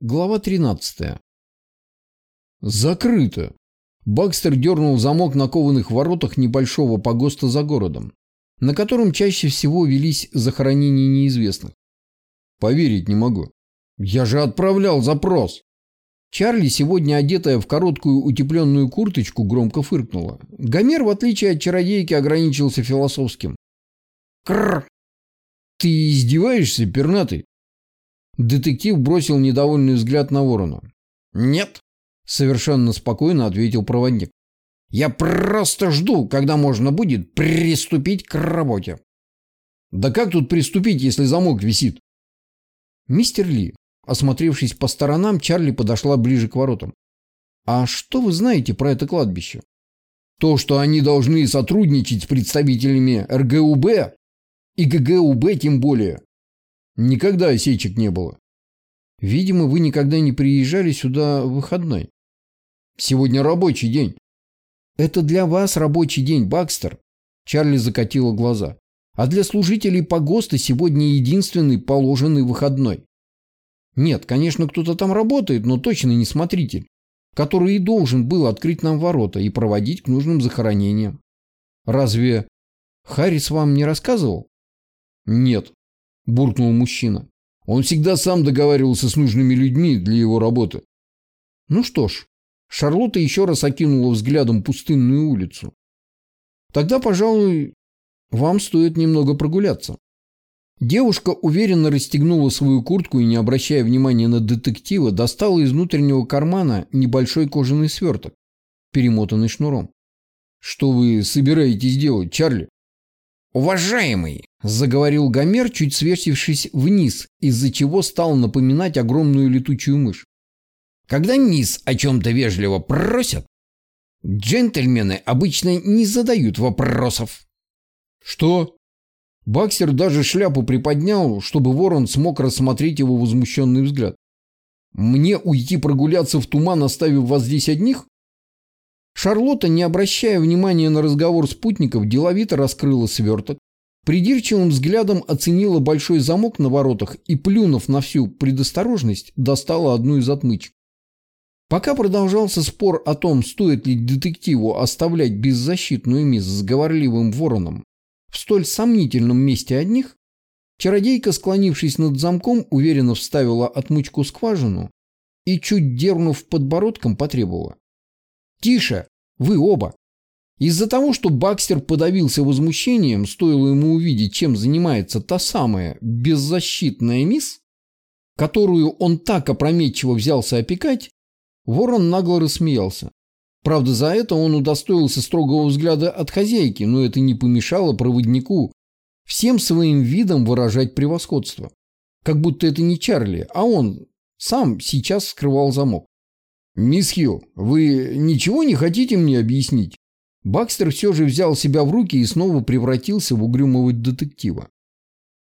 Глава 13. Закрыто. Бакстер дернул замок на кованых воротах небольшого погоста за городом, на котором чаще всего велись захоронения неизвестных. Поверить не могу. Я же отправлял запрос. Чарли, сегодня одетая в короткую утепленную курточку, громко фыркнула. Гомер, в отличие от чародейки, ограничился философским. Кррр! Ты издеваешься, пернатый? Детектив бросил недовольный взгляд на ворона. «Нет», — совершенно спокойно ответил проводник. «Я просто жду, когда можно будет приступить к работе». «Да как тут приступить, если замок висит?» «Мистер Ли», осмотревшись по сторонам, Чарли подошла ближе к воротам. «А что вы знаете про это кладбище?» «То, что они должны сотрудничать с представителями РГУБ и ГГУБ тем более. Никогда осечек не было. Видимо, вы никогда не приезжали сюда в выходной. Сегодня рабочий день. Это для вас рабочий день, Бакстер. Чарли закатила глаза. А для служителей погоста сегодня единственный положенный выходной. Нет, конечно, кто-то там работает, но точно не смотритель, который и должен был открыть нам ворота и проводить к нужным захоронениям. Разве Харрис вам не рассказывал? Нет, буркнул мужчина. Он всегда сам договаривался с нужными людьми для его работы. Ну что ж, Шарлотта еще раз окинула взглядом пустынную улицу. Тогда, пожалуй, вам стоит немного прогуляться. Девушка уверенно расстегнула свою куртку и, не обращая внимания на детектива, достала из внутреннего кармана небольшой кожаный сверток, перемотанный шнуром. «Что вы собираетесь делать, Чарли?» «Уважаемый!» – заговорил Гомер, чуть свесившись вниз, из-за чего стал напоминать огромную летучую мышь. «Когда низ о чем-то вежливо просят, джентльмены обычно не задают вопросов». «Что?» Баксер даже шляпу приподнял, чтобы ворон смог рассмотреть его возмущенный взгляд. «Мне уйти прогуляться в туман, оставив вас здесь одних?» Шарлотта, не обращая внимания на разговор спутников, деловито раскрыла сверток, придирчивым взглядом оценила большой замок на воротах и, плюнув на всю предосторожность, достала одну из отмычек. Пока продолжался спор о том, стоит ли детективу оставлять беззащитную мисс с говорливым вороном в столь сомнительном месте одних, чародейка, склонившись над замком, уверенно вставила отмычку скважину и, чуть дернув подбородком, потребовала. Тише! Вы оба! Из-за того, что Бакстер подавился возмущением, стоило ему увидеть, чем занимается та самая беззащитная мисс, которую он так опрометчиво взялся опекать, ворон нагло рассмеялся. Правда, за это он удостоился строгого взгляда от хозяйки, но это не помешало проводнику всем своим видом выражать превосходство. Как будто это не Чарли, а он сам сейчас скрывал замок. «Мисс Хилл, вы ничего не хотите мне объяснить?» Бакстер все же взял себя в руки и снова превратился в угрюмого детектива.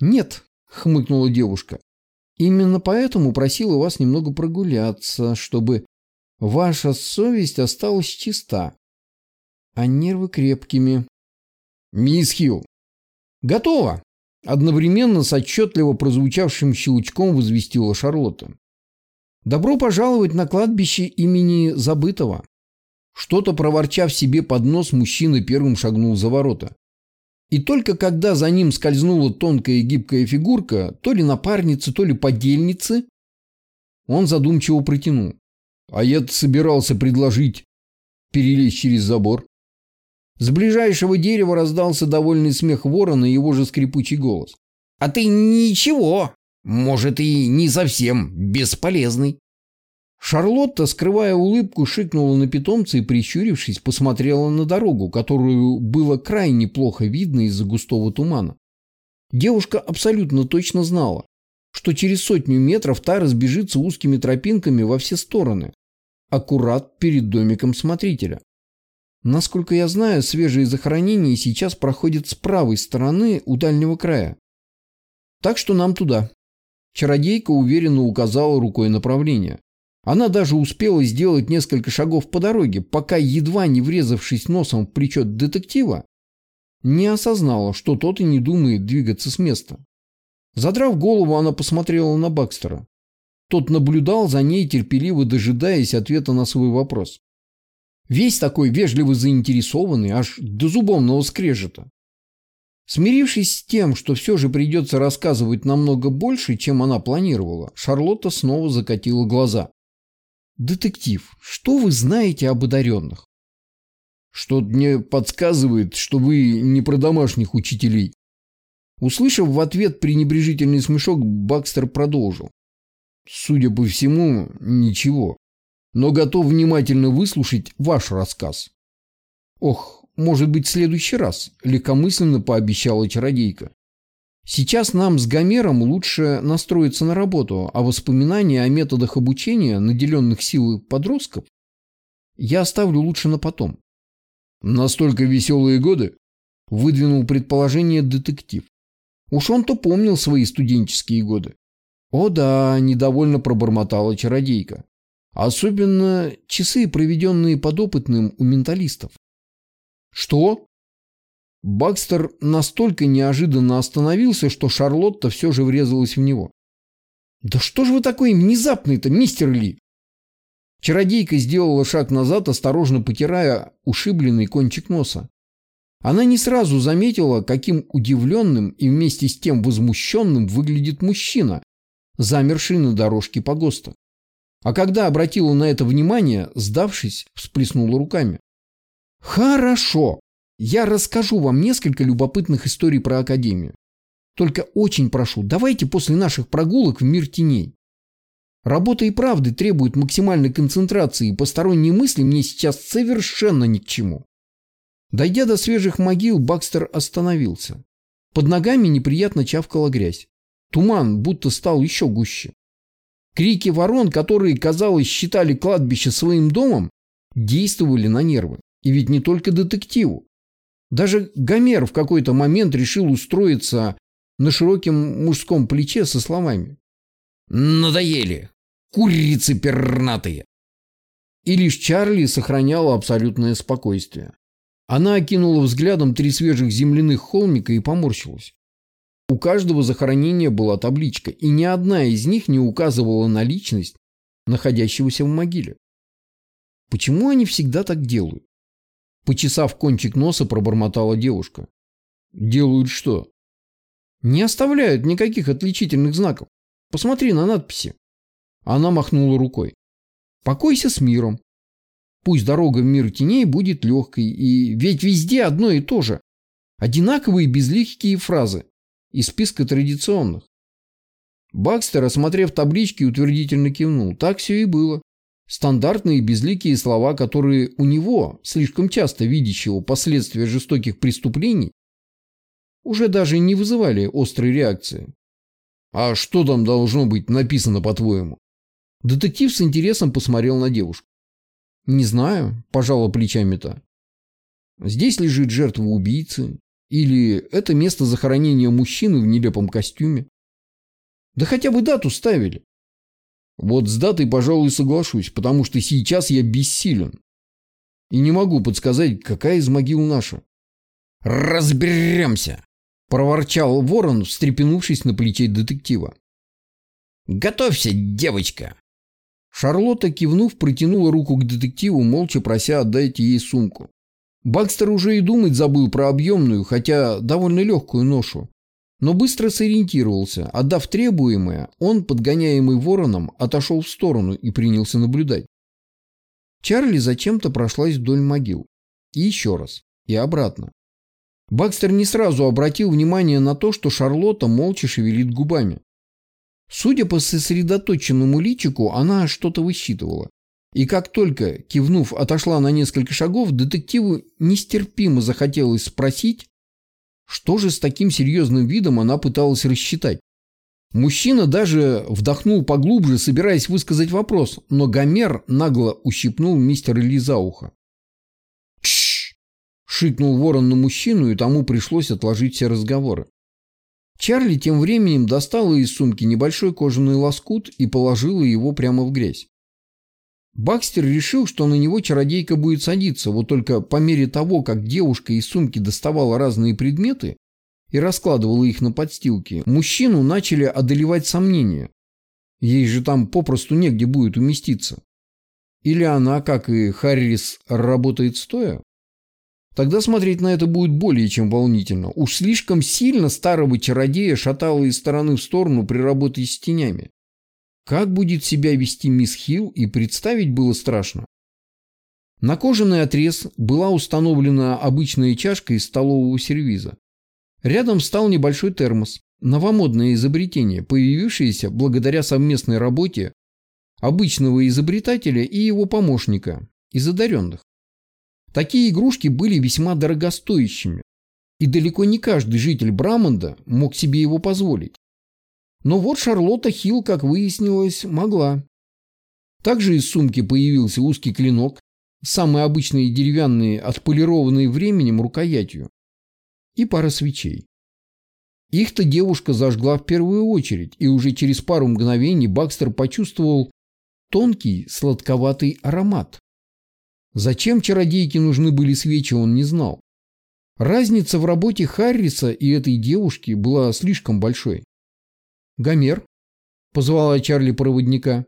«Нет», — хмыкнула девушка, — «именно поэтому просила вас немного прогуляться, чтобы ваша совесть осталась чиста, а нервы крепкими». «Мисс Хилл!» «Готово!» Одновременно с отчетливо прозвучавшим щелчком возвестила Шарлотта. Добро пожаловать на кладбище имени Забытого. Что-то проворчав себе под нос, мужчина первым шагнул за ворота. И только когда за ним скользнула тонкая и гибкая фигурка, то ли напарницы, то ли подельницы, он задумчиво протянул. А я собирался предложить перелезть через забор. С ближайшего дерева раздался довольный смех ворона и его же скрипучий голос. «А ты ничего, может, и не совсем бесполезный. Шарлотта, скрывая улыбку, шикнула на питомца и, прищурившись, посмотрела на дорогу, которую было крайне плохо видно из-за густого тумана. Девушка абсолютно точно знала, что через сотню метров та разбежится узкими тропинками во все стороны, аккурат перед домиком смотрителя. Насколько я знаю, свежие захоронения сейчас проходят с правой стороны у дальнего края. Так что нам туда. Чародейка уверенно указала рукой направление. Она даже успела сделать несколько шагов по дороге, пока, едва не врезавшись носом в плечо детектива, не осознала, что тот и не думает двигаться с места. Задрав голову, она посмотрела на Бакстера. Тот наблюдал за ней, терпеливо дожидаясь ответа на свой вопрос. Весь такой вежливо заинтересованный, аж до зубовного скрежета. Смирившись с тем, что все же придется рассказывать намного больше, чем она планировала, Шарлотта снова закатила глаза. «Детектив, что вы знаете об одаренных?» «Что-то мне подсказывает, что вы не про домашних учителей». Услышав в ответ пренебрежительный смешок, Бакстер продолжил. «Судя по всему, ничего. Но готов внимательно выслушать ваш рассказ». «Ох, может быть, в следующий раз», – легкомысленно пообещала чародейка. Сейчас нам с Гомером лучше настроиться на работу, а воспоминания о методах обучения, наделенных силой подростков, я оставлю лучше на потом. Настолько веселые годы? Выдвинул предположение детектив. Уж он-то помнил свои студенческие годы. О да, недовольно пробормотала чародейка. Особенно часы, проведенные подопытным у менталистов. Что? Бакстер настолько неожиданно остановился, что Шарлотта все же врезалась в него. «Да что же вы такой внезапный-то, мистер Ли?» Чародейка сделала шаг назад, осторожно потирая ушибленный кончик носа. Она не сразу заметила, каким удивленным и вместе с тем возмущенным выглядит мужчина, замерший на дорожке погоста. А когда обратила на это внимание, сдавшись, всплеснула руками. «Хорошо!» Я расскажу вам несколько любопытных историй про Академию. Только очень прошу, давайте после наших прогулок в мир теней. Работа и правды требует максимальной концентрации, и посторонние мысли мне сейчас совершенно ни к чему. Дойдя до свежих могил, Бакстер остановился. Под ногами неприятно чавкала грязь. Туман будто стал еще гуще. Крики ворон, которые, казалось, считали кладбище своим домом, действовали на нервы. И ведь не только детективу. Даже Гомер в какой-то момент решил устроиться на широком мужском плече со словами. «Надоели! Курицы пернатые!» И лишь Чарли сохраняла абсолютное спокойствие. Она окинула взглядом три свежих земляных холмика и поморщилась. У каждого захоронения была табличка, и ни одна из них не указывала на личность, находящегося в могиле. Почему они всегда так делают? Почесав кончик носа, пробормотала девушка. Делают что? Не оставляют никаких отличительных знаков. Посмотри на надписи. Она махнула рукой. Покойся с миром. Пусть дорога в мир теней будет легкой, и ведь везде одно и то же. Одинаковые безликие фразы из списка традиционных. Бакстер, осмотрев таблички, утвердительно кивнул. Так все и было. Стандартные безликие слова, которые у него, слишком часто видящего последствия жестоких преступлений, уже даже не вызывали острой реакции. «А что там должно быть написано, по-твоему?» Детектив с интересом посмотрел на девушку. «Не знаю», – пожала плечами та. «Здесь лежит жертва убийцы. Или это место захоронения мужчины в нелепом костюме. Да хотя бы дату ставили. Вот с датой, пожалуй, соглашусь, потому что сейчас я бессилен. И не могу подсказать, какая из могил наша. «Разберемся!» – проворчал ворон, встрепенувшись на плече детектива. «Готовься, девочка!» Шарлотта, кивнув, протянула руку к детективу, молча прося отдать ей сумку. Бакстер уже и думать забыл про объемную, хотя довольно легкую ношу но быстро сориентировался. Отдав требуемое, он, подгоняемый вороном, отошел в сторону и принялся наблюдать. Чарли зачем-то прошлась вдоль могил. И еще раз. И обратно. Бакстер не сразу обратил внимание на то, что Шарлотта молча шевелит губами. Судя по сосредоточенному личику, она что-то высчитывала. И как только, кивнув, отошла на несколько шагов, детективу нестерпимо захотелось спросить, что же с таким серьезным видом она пыталась рассчитать? Мужчина даже вдохнул поглубже, собираясь высказать вопрос, но Гомер нагло ущипнул мистера Ли за ухо. «Тш!» – шикнул ворон на мужчину, и тому пришлось отложить все разговоры. Чарли тем временем достала из сумки небольшой кожаный лоскут и положила его прямо в грязь. Бакстер решил, что на него чародейка будет садиться, вот только по мере того, как девушка из сумки доставала разные предметы и раскладывала их на подстилке, мужчину начали одолевать сомнения. Ей же там попросту негде будет уместиться. Или она, как и Харрис, работает стоя? Тогда смотреть на это будет более чем волнительно. Уж слишком сильно старого чародея шатало из стороны в сторону при работе с тенями. Как будет себя вести мисс Хилл и представить было страшно. На кожаный отрез была установлена обычная чашка из столового сервиза. Рядом стал небольшой термос, новомодное изобретение, появившееся благодаря совместной работе обычного изобретателя и его помощника, из одаренных. Такие игрушки были весьма дорогостоящими, и далеко не каждый житель Брамонда мог себе его позволить. Но вот Шарлотта Хилл, как выяснилось, могла. Также из сумки появился узкий клинок, самые обычные деревянные, отполированные временем рукоятью, и пара свечей. Их-то девушка зажгла в первую очередь, и уже через пару мгновений Бакстер почувствовал тонкий сладковатый аромат. Зачем чародейке нужны были свечи, он не знал. Разница в работе Харриса и этой девушки была слишком большой. «Гомер?» – позвала Чарли проводника.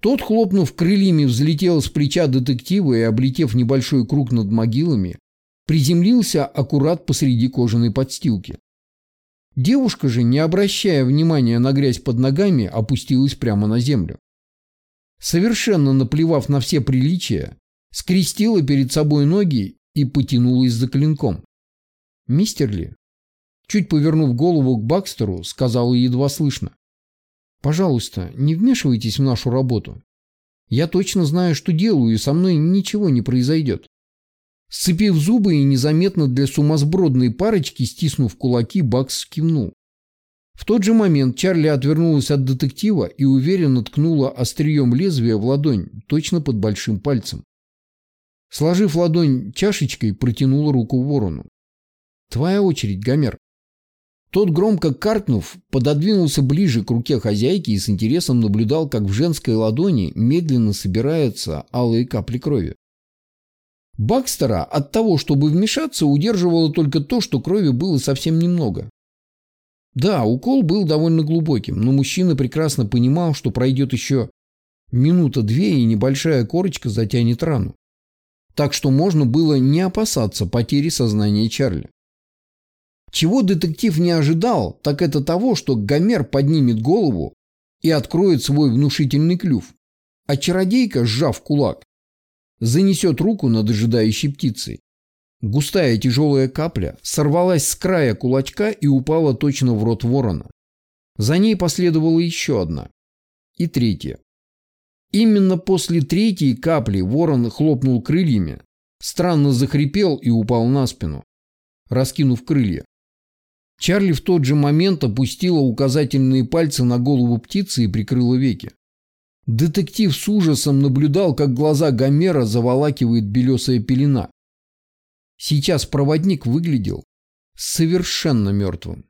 Тот, хлопнув крыльями, взлетел с плеча детектива и, облетев небольшой круг над могилами, приземлился аккурат посреди кожаной подстилки. Девушка же, не обращая внимания на грязь под ногами, опустилась прямо на землю. Совершенно наплевав на все приличия, скрестила перед собой ноги и потянулась за клинком. «Мистер Ли?» Чуть повернув голову к Бакстеру, сказала едва слышно. Пожалуйста, не вмешивайтесь в нашу работу. Я точно знаю, что делаю, и со мной ничего не произойдет. Сцепив зубы и незаметно для сумасбродной парочки, стиснув кулаки, Бакс кивнул. В тот же момент Чарли отвернулась от детектива и уверенно ткнула острием лезвия в ладонь, точно под большим пальцем. Сложив ладонь чашечкой, протянула руку ворону. «Твоя очередь, Гомер». Тот, громко каркнув, пододвинулся ближе к руке хозяйки и с интересом наблюдал, как в женской ладони медленно собираются алые капли крови. Бакстера от того, чтобы вмешаться, удерживало только то, что крови было совсем немного. Да, укол был довольно глубоким, но мужчина прекрасно понимал, что пройдет еще минута-две и небольшая корочка затянет рану. Так что можно было не опасаться потери сознания Чарли. Чего детектив не ожидал, так это того, что Гомер поднимет голову и откроет свой внушительный клюв, а чародейка, сжав кулак, занесет руку над ожидающей птицей. Густая тяжелая капля сорвалась с края кулачка и упала точно в рот ворона. За ней последовала еще одна. И третья. Именно после третьей капли ворон хлопнул крыльями, странно захрипел и упал на спину, раскинув крылья. Чарли в тот же момент опустила указательные пальцы на голову птицы и прикрыла веки. Детектив с ужасом наблюдал, как глаза Гомера заволакивает белесая пелена. Сейчас проводник выглядел совершенно мертвым.